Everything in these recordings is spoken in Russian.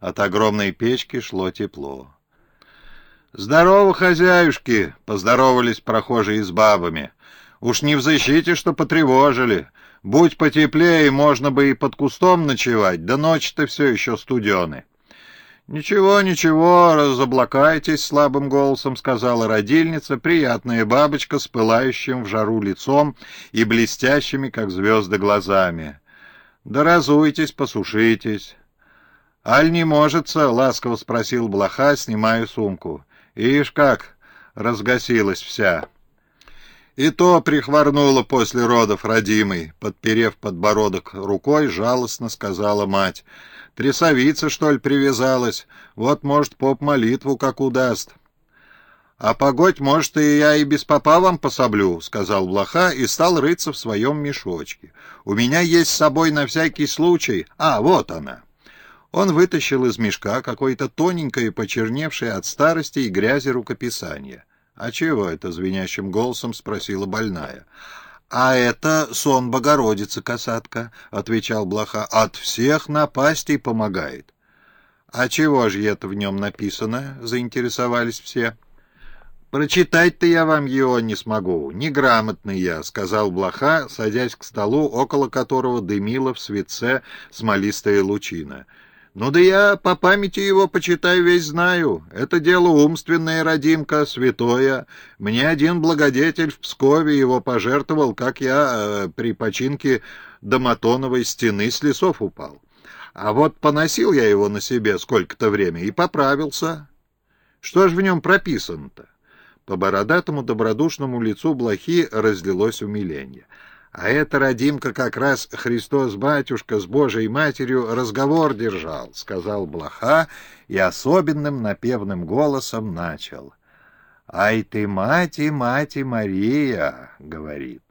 От огромной печки шло тепло. «Здорово, хозяюшки!» — поздоровались прохожие с бабами. «Уж не в защите, что потревожили. Будь потеплее, можно бы и под кустом ночевать, да ночь-то все еще студены». «Ничего, ничего, разоблакайтесь», — слабым голосом сказала родильница, приятная бабочка с пылающим в жару лицом и блестящими, как звезды, глазами. «Да разуйтесь, посушитесь». «Аль не можется?» — ласково спросил блоха, снимая сумку. «Ишь как разгасилась вся». И то прихворнула после родов родимой, подперев подбородок рукой, жалостно сказала мать. Трясовица, что ли, привязалась? Вот, может, поп молитву как удаст. «А погодь, может, и я и без попа вам пособлю», — сказал Блоха и стал рыться в своем мешочке. «У меня есть с собой на всякий случай. А, вот она». Он вытащил из мешка какое-то тоненькое, почерневшее от старости и грязи рукописание. «А чего это?» — звенящим голосом спросила больная. «А это сон Богородицы, касатка», — отвечал Блоха. «От всех напастей помогает». «А чего же это в нем написано?» — заинтересовались все. «Прочитать-то я вам его не смогу. Неграмотный я», — сказал Блоха, садясь к столу, около которого дымила в светце смолистая лучина. Ну да я по памяти его, почитаю, весь знаю. Это дело умственное, родимка, святое. Мне один благодетель в Пскове его пожертвовал, как я э, при починке доматоновой стены с лесов упал. А вот поносил я его на себе сколько-то время и поправился. Что ж в нем прописано-то? По бородатому добродушному лицу блохи разлилось умиление — а это, родимка, как раз Христос-батюшка с Божией Матерью разговор держал, — сказал Блоха и особенным напевным голосом начал. «Ай ты, мать и мать и Мария!» — говорит.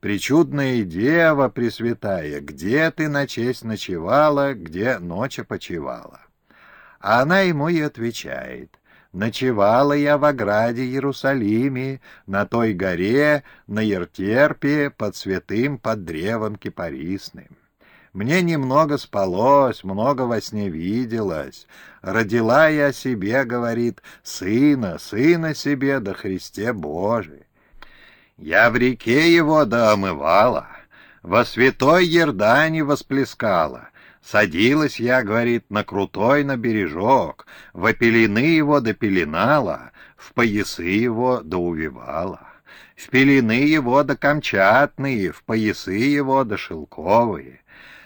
«Причудная дева пресвятая, где ты на честь ночевала, где ночи почевала?» А она ему и отвечает — Ночевала я в ограде Иерусалиме, на той горе, на Ертерпе, под святым, под древом кипарисным. Мне немного спалось, много во сне виделось. Родила я себе, говорит, сына, сына себе, да Христе Божий. Я в реке его да омывала, во святой Ердане восплескала, Садилась я, говорит, на крутой на бережок, в опелены его допеленала, в поясы его доувивала, в пелены его до камчатные, в поясы его до шелковые.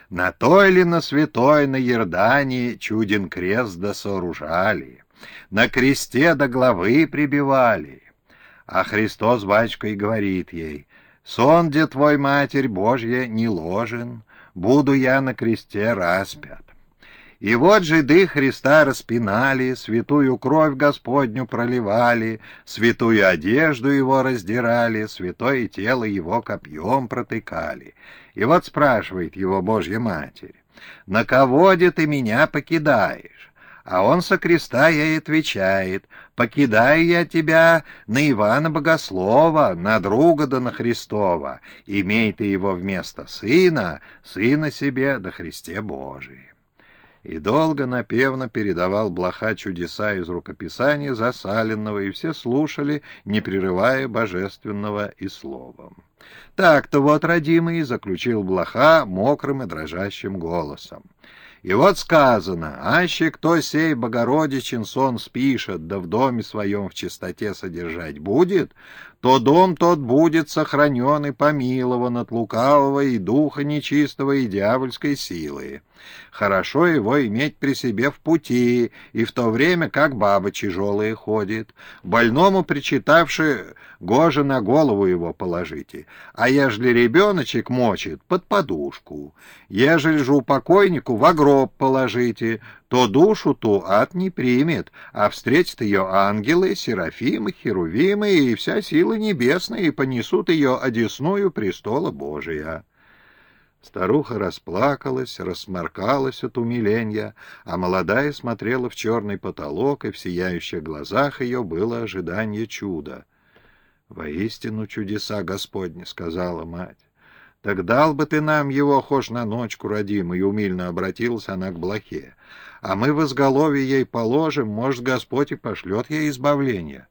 На той ли на святой на Ердане чуден крест да сооружали, на кресте до главы прибивали. А Христос батюшкой говорит ей, «Сон, где твой Матерь Божья, не ложен, буду я на кресте распят. И вот жиды Христа распинали, святую кровь Господню проливали, святую одежду его раздирали, святое тело его копьем протыкали. И вот спрашивает его Божья Матерь, «На кого де ты меня покидаешь?» А он со креста ей отвечает, «Покидаю я тебя на Ивана Богослова, на друга да на Христова. Имей ты его вместо сына, сына себе да Христе Божий». И долго напевно передавал блоха чудеса из рукописания засаленного, и все слушали, не прерывая божественного и словом. «Так-то вот, родимый», — заключил блоха мокрым и дрожащим голосом. И вот сказано, аще кто сей Богородичин сон спишет, да в доме своем в чистоте содержать будет, то дом тот будет сохранен и помилован от лукавого и духа нечистого и дьявольской силы. Хорошо его иметь при себе в пути, и в то время, как баба тяжелая ходит. Больному причитавши, гоже на голову его положите, а ежели ребеночек мочит, под подушку. Ежели же у покойнику в гроб положите, то душу ту ад не примет, а встретят ее ангелы, серафимы, херувимы и вся сила небесная, и понесут ее одесную престола Божия». Старуха расплакалась, рассморкалась от умиления, а молодая смотрела в черный потолок, и в сияющих глазах ее было ожидание чуда. «Воистину чудеса Господни», — сказала мать. Так дал бы ты нам его, хошь на ночку, родимый, умильно обратилась она к блохе. А мы в изголовье ей положим, может, Господь и пошлет ей избавление.